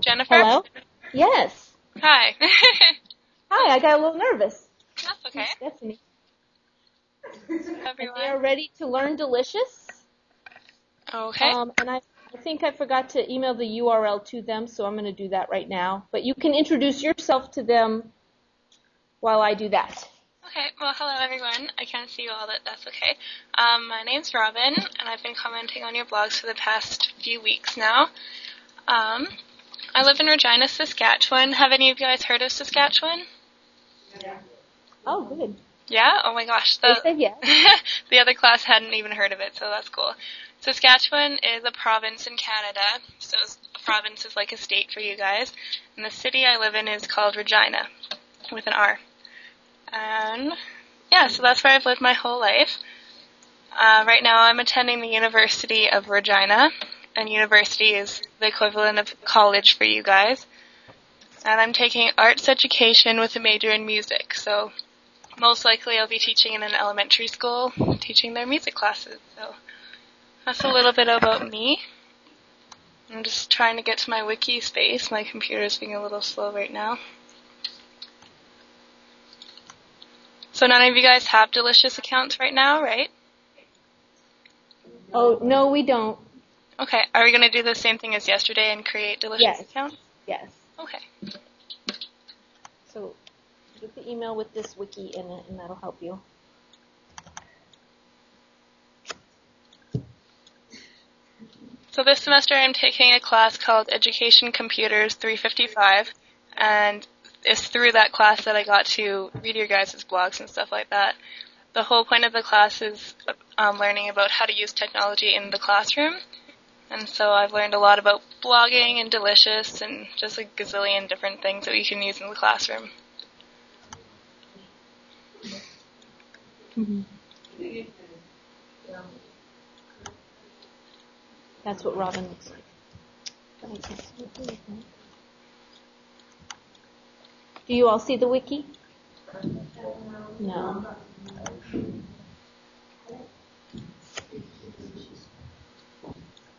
Jennifer? Hello? Yes. Hi. Hi, I got a little nervous. That's okay. Stephanie. Everyone. They are ready to learn delicious. Okay. Um, and I, I think I forgot to email the URL to them, so I'm going to do that right now. But you can introduce yourself to them while I do that. Okay, well, hello everyone. I can't see you all, but that's okay. Um, my name's Robin, and I've been commenting on your blogs for the past few weeks now. Um, I live in Regina, Saskatchewan. Have any of you guys heard of Saskatchewan? Yeah. Oh, good. Yeah? Oh my gosh. They The, said yes. the other class hadn't even heard of it, so that's cool. Saskatchewan is a province in Canada, so a province is like a state for you guys. And the city I live in is called Regina, with an R. And yeah, so that's where I've lived my whole life. Uh, right now I'm attending the University of Regina, and university is the equivalent of college for you guys. And I'm taking arts education with a major in music, so most likely I'll be teaching in an elementary school, teaching their music classes. So that's a little bit about me. I'm just trying to get to my wiki space. My computer's being a little slow right now. So none of you guys have delicious accounts right now, right? Oh, no, we don't. Okay. Are we going to do the same thing as yesterday and create delicious Yes. accounts? Yes. Okay. So get the email with this wiki in it, and that'll help you. So this semester I'm taking a class called Education Computers 355 and it's through that class that I got to read your guys' blogs and stuff like that. The whole point of the class is um, learning about how to use technology in the classroom. And so I've learned a lot about blogging and Delicious and just a gazillion different things that we can use in the classroom. Mm-hmm. That's what Robin looks like. Do you all see the wiki? No.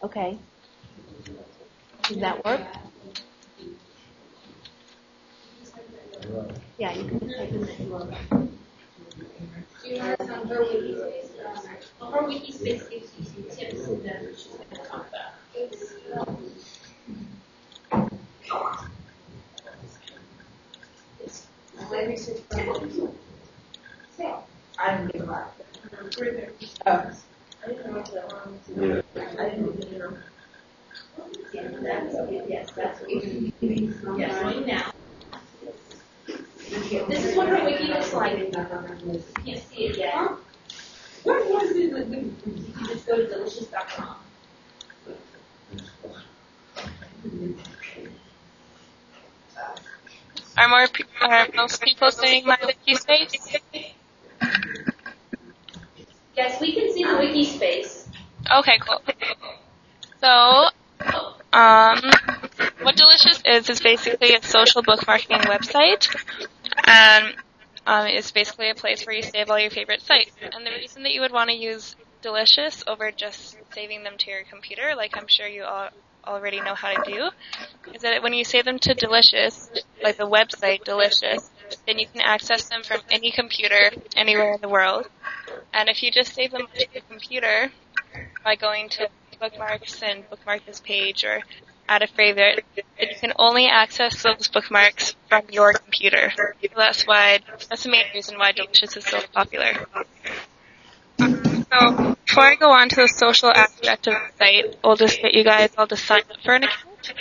Okay. Does that work? Yeah, you can type in URL. Her wiki space, um, her wiki space gives you some tips and then she's gonna come back. Let me switch from. I didn't give her. Oh. I didn't know what the, I didn't know. Yeah, that's, yes, that's what you, yes, right now. This is what her wiki looks like. You can't see it yet. What was it? You can just go to delicious.com. Are more pe- are most people seeing my wiki space? Yes, we can see the wiki space. Okay, cool. So, um, what Delicious is is basically a social bookmarking website, and um, it's basically a place where you save all your favorite sites. And the reason that you would want to use Delicious over just saving them to your computer, like I'm sure you all already know how to do, is that when you save them to Delicious, like the website Delicious, then you can access them from any computer anywhere in the world. And if you just save them to your computer by going to bookmarks and bookmark this page or add a favorite, and you can only access those bookmarks from your computer. So that's why, that's the main reason why Delicious is so popular. So before I go on to the social aspect of the site, I'll just get you guys all to sign up for an account.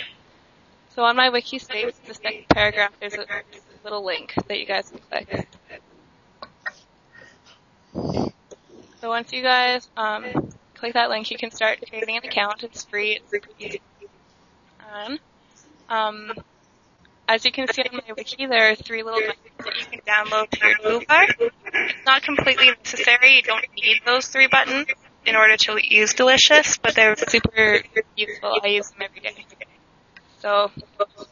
So on my wiki space, the second paragraph, there's a little link that you guys can click. So once you guys um, click that link, you can start creating an account. It's free. It's super And, um, as you can see on my wiki, there are three little buttons that you can download to your toolbar. It's not completely necessary. You don't need those three buttons in order to use Delicious, but they're super useful. I use them every day. So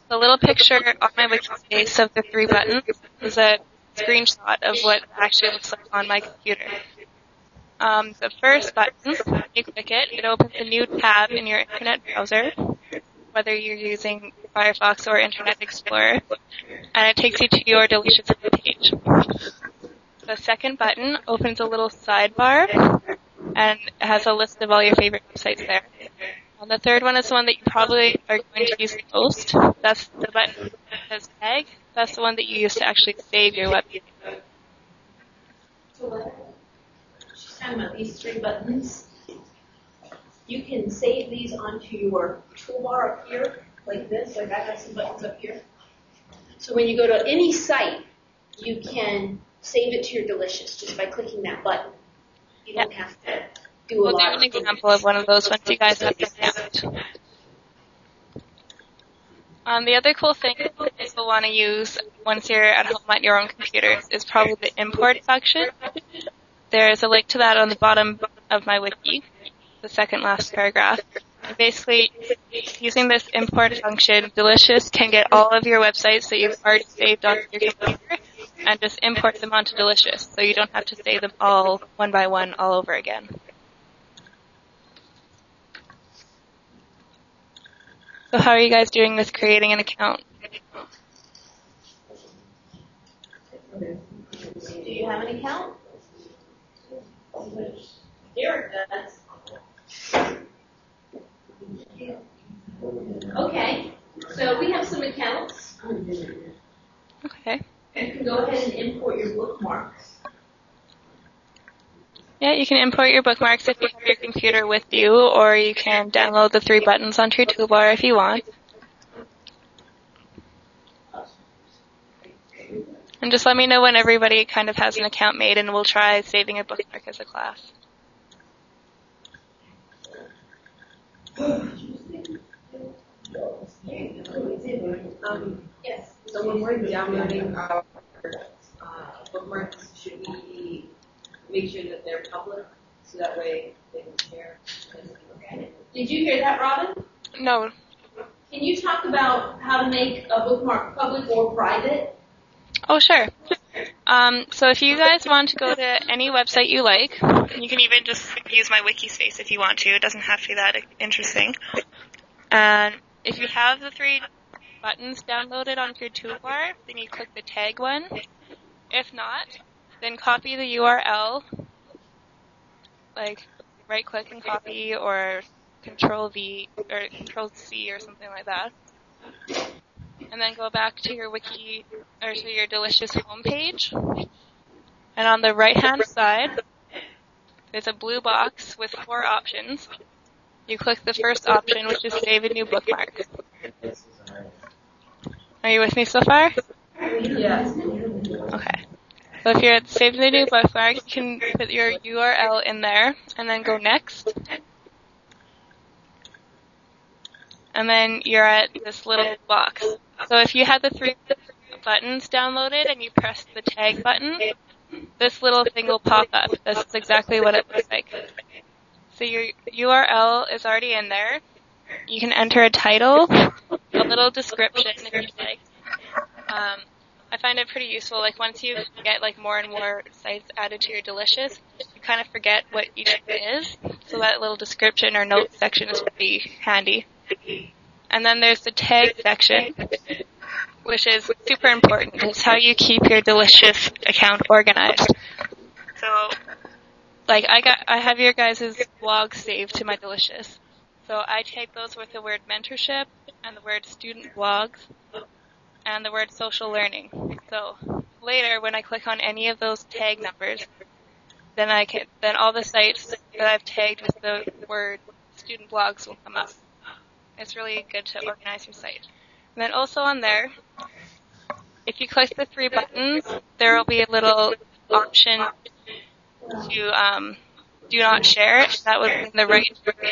the little picture on my wiki space of the three buttons is a screenshot of what it actually looks like on my computer. Um, the first button, when you click it, it opens a new tab in your internet browser, whether you're using Firefox or Internet Explorer, and it takes you to your Delicious page. The second button opens a little sidebar and has a list of all your favorite websites there. And the third one is the one that you probably are going to use the most. That's the button that says tag. That's the one that you use to actually save your web page. So she's talking about these three buttons. You can save these onto your toolbar up here, like this. Like I have some buttons up here. So when you go to any site, you can save it to your Delicious just by clicking that button. You don't have to do a We'll lot an of things. example of one of those once you guys have this out. Um, the other cool thing that you'll want to use once you're at home at your own computers is probably the import function. There's a link to that on the bottom of my wiki, the second last paragraph. Basically, using this import function, Delicious can get all of your websites that you've already saved onto your computer and just import them onto Delicious, so you don't have to save them all one by one all over again. So how are you guys doing with creating an account? Do you have an account? Derek does. Okay, so we have some accounts. Okay. And you can go ahead and import your bookmarks. Yeah, you can import your bookmarks if you have your computer with you, or you can download the three buttons onto your toolbar if you want. And just let me know when everybody kind of has an account made and we'll try saving a bookmark as a class. Um, Yes. so when we're downloading our uh, bookmarks, should we make sure that they're public so that way they can share? Did you hear that, Robin? No. Can you talk about how to make a bookmark public or private? Oh, sure. Um, so if you guys want to go to any website you like, you can even just use my wiki space if you want to. It doesn't have to be that interesting. And if you have the three buttons downloaded onto your toolbar, then you click the tag one. If not, then copy the URL, like right click and copy or control V or control C or something like that. And then go back to your wiki or to your delicious homepage. And on the right hand side, there's a blue box with four options. You click the first option, which is save a new bookmark. Are you with me so far? Yes. Okay. So if you're at save the new bookmark, you can put your URL in there and then go next. And then you're at this little box. So if you had the three buttons downloaded and you press the tag button, this little thing will pop up. This is exactly what it looks like. So your URL is already in there. You can enter a title, a little description if you'd like. Um, I find it pretty useful. Like once you get like more and more sites added to your Delicious, you kind of forget what each one is. So that little description or note section is pretty handy. And then there's the tag section, which is super important. It's how you keep your Delicious account organized. So, like I got, I have your guys' blog saved to my Delicious. So I tag those with the word mentorship and the word student blogs and the word social learning. So later when I click on any of those tag numbers, then I can, then all the sites that I've tagged with the word student blogs will come up. It's really good to organize your site. And then also on there, if you click the three buttons, there will be a little option to um, do not share. That was in the right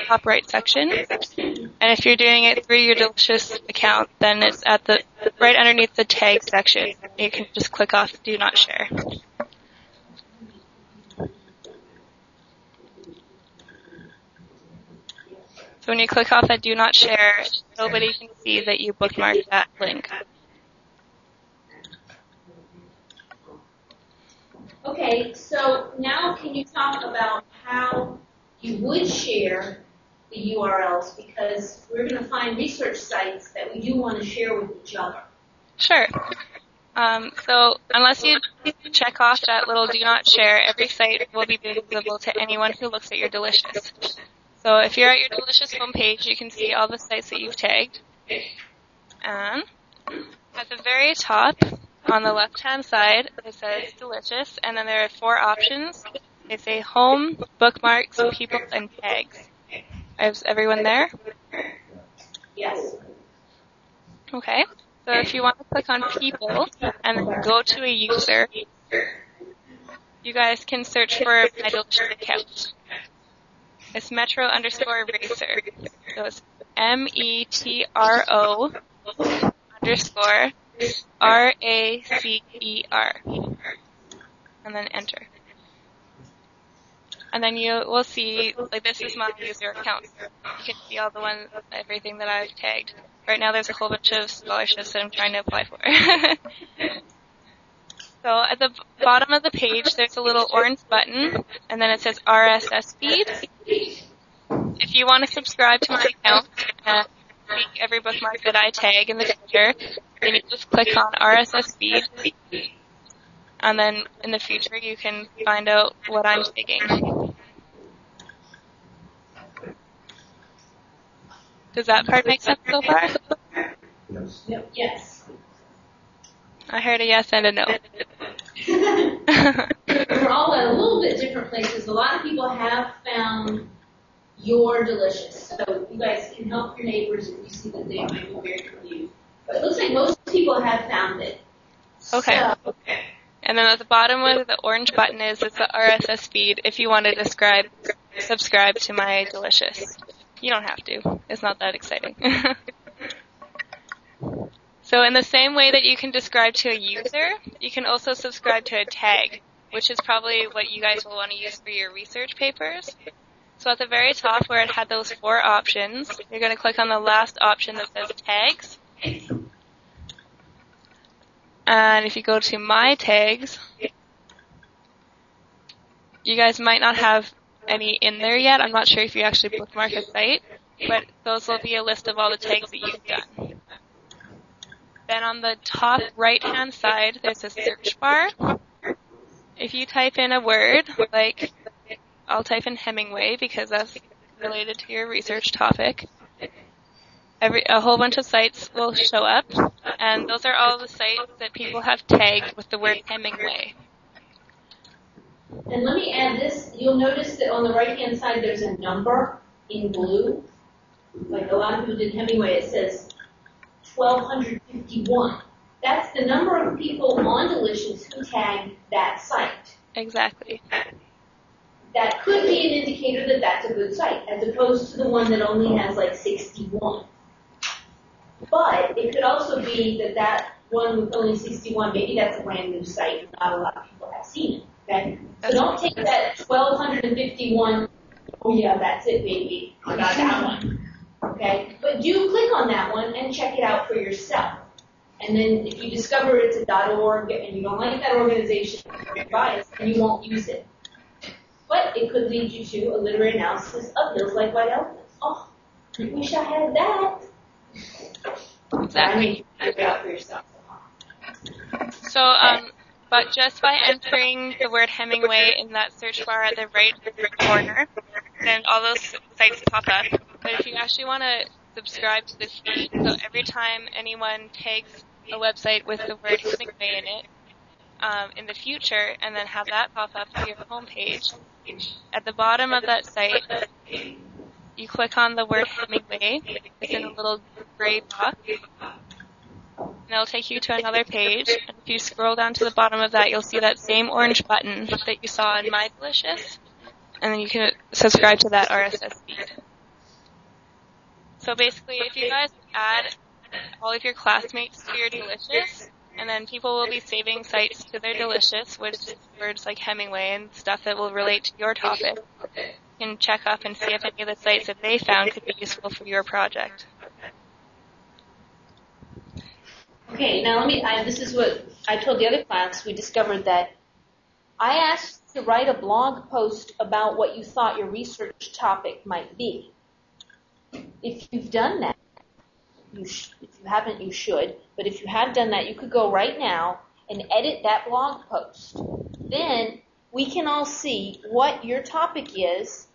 top right section. And if you're doing it through your Delicious account, then it's at the right underneath the tag section. You can just click off do not share. So when you click off that do not share, nobody can see that you bookmarked that link. Okay, so now can you talk about how you would share the URLs because we're going to find research sites that we do want to share with each other. Sure. Um, so unless you check off that little do not share, every site will be visible to anyone who looks at your Delicious. So if you're at your Delicious homepage, you can see all the sites that you've tagged. And at the very top, on the left-hand side, it says Delicious, and then there are four options. They say Home, Bookmarks, People, and Tags. Is everyone there? Yes. Okay. So if you want to click on people and go to a user, you guys can search for my delicious account. It's metro underscore racer. So it's M-E-T-R-O underscore R-A-C-E-R. And then enter. And then you will see, like this is my user account. You can see all the ones, everything that I've tagged. Right now there's a whole bunch of scholarships that I'm trying to apply for. so at the bottom of the page there's a little orange button and then it says RSS feed. If you want to subscribe to my account and see every bookmark that I tag in the future, then you just click on RSS feed and then in the future you can find out what I'm taking. Does that part make sense so far? Yep. Yes. I heard a yes and a no. We're all at a little bit different places. A lot of people have found your delicious. So you guys can help your neighbors if you see that they might be very confused. But it looks like most people have found it. Okay. So, And then at the bottom where the orange button is, it's the RSS feed if you want to describe, subscribe to my delicious. You don't have to. It's not that exciting. so in the same way that you can describe to a user, you can also subscribe to a tag, which is probably what you guys will want to use for your research papers. So at the very top where it had those four options, you're going to click on the last option that says tags. And if you go to my tags, you guys might not have any in there yet. I'm not sure if you actually bookmark a site, but those will be a list of all the tags that you've done. Then on the top right hand side, there's a search bar. If you type in a word, like, I'll type in Hemingway because that's related to your research topic. Every, a whole bunch of sites will show up, and those are all the sites that people have tagged with the word Hemingway. And let me add this. You'll notice that on the right hand side there's a number in blue. Like a lot of people did Hemingway, it says 1251. That's the number of people on Delicious who tagged that site. Exactly. That could be an indicator that that's a good site, as opposed to the one that only has like 61. But it could also be that that one with only 61, maybe that's a brand new site, and not a lot of people have seen it. Okay? So don't take that 1251, oh yeah, that's it, baby. I got that one. Okay? But do click on that one and check it out for yourself. And then if you discover it's a .org and you don't like that organization, you're biased, and you won't use it. But it could lead you to a literary analysis of Hills Like White Elephants. Oh, I wish I had that. I Exactly. mean, you figure it out for yourself. So, um, but just by entering the word Hemingway in that search bar at the right corner, then all those sites pop up. But if you actually want to subscribe to this feed, so every time anyone tags a website with the word Hemingway in it, um, in the future, and then have that pop up to your homepage, at the bottom of that site, you click on the word Hemingway. It's in a little gray box. And it'll take you to another page. And if you scroll down to the bottom of that, you'll see that same orange button that you saw in My Delicious. And then you can subscribe to that RSS feed. So basically, if you guys add all of your classmates to your Delicious, and then people will be saving sites to their Delicious with words like Hemingway and stuff that will relate to your topic. You can check up and see if any of the sites that they found could be useful for your project. Okay, now let me, I, this is what I told the other class. We discovered that I asked to write a blog post about what you thought your research topic might be. if you've done that, you sh- if you haven't, you should. But if you have done that, you could go right now and edit that blog post. Then we can all see what your topic is,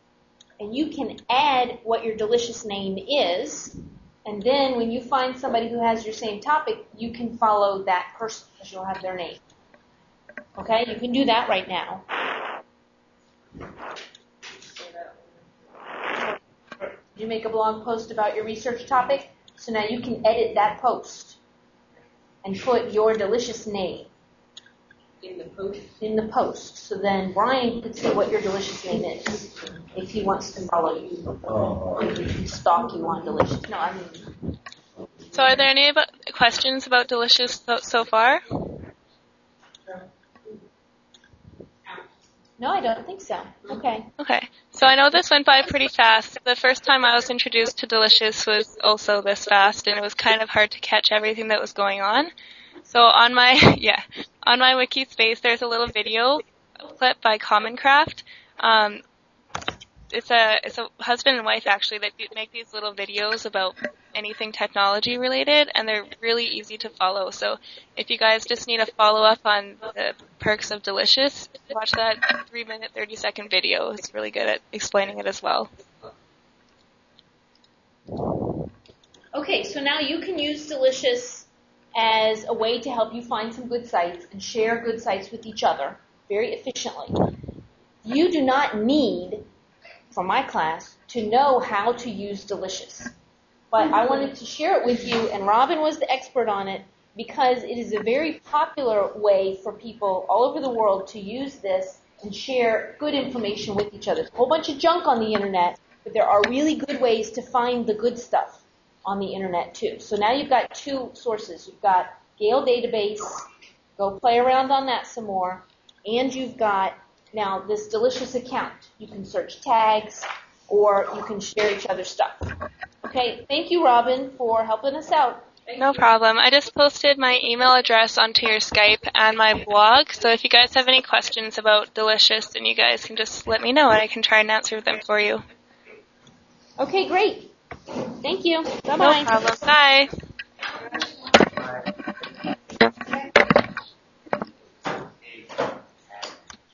and you can add what your delicious name is. And then when you find somebody who has your same topic, you can follow that person because you'll have their name. Okay, you can do that right now. Did You make a blog post about your research topic, so now you can edit that post and put your delicious name In the post. in the post. So then Brian can see what your delicious name is if he wants to follow you, Oh, stalk you on delicious. No, I mean, So are there any about, questions about Delicious so, so far? no, I don't think so. Okay. Okay. So I know this went by pretty fast. The first time I was introduced to Delicious was also this fast, and it was kind of hard to catch everything that was going on. So on my yeah on my wiki space, there's a little video clip by Commoncraft. Um, it's a it's a husband and wife actually that make these little videos about anything technology related, and they're really easy to follow. So if you guys just need a follow up on the perks of Delicious, watch that three minute thirty second video. It's really good at explaining it as well. Okay, so now you can use Delicious as a way to help you find some good sites and share good sites with each other very efficiently. You do not need, from my class, to know how to use Delicious. But I wanted to share it with you, and Robin was the expert on it because it is a very popular way for people all over the world to use this and share good information with each other. There's a whole bunch of junk on the internet, but there are really good ways to find the good stuff on the internet too. So now you've got two sources. You've got Gale database. Go play around on that some more. And you've got now this delicious account. You can search tags or you can share each other's stuff. Okay, thank you Robin for helping us out. No problem. I just posted my email address onto your Skype and my blog, so if you guys have any questions about Delicious, then you guys can just let me know and I can try and answer them for you. Okay, great. Thank you. Bye No problem. Bye.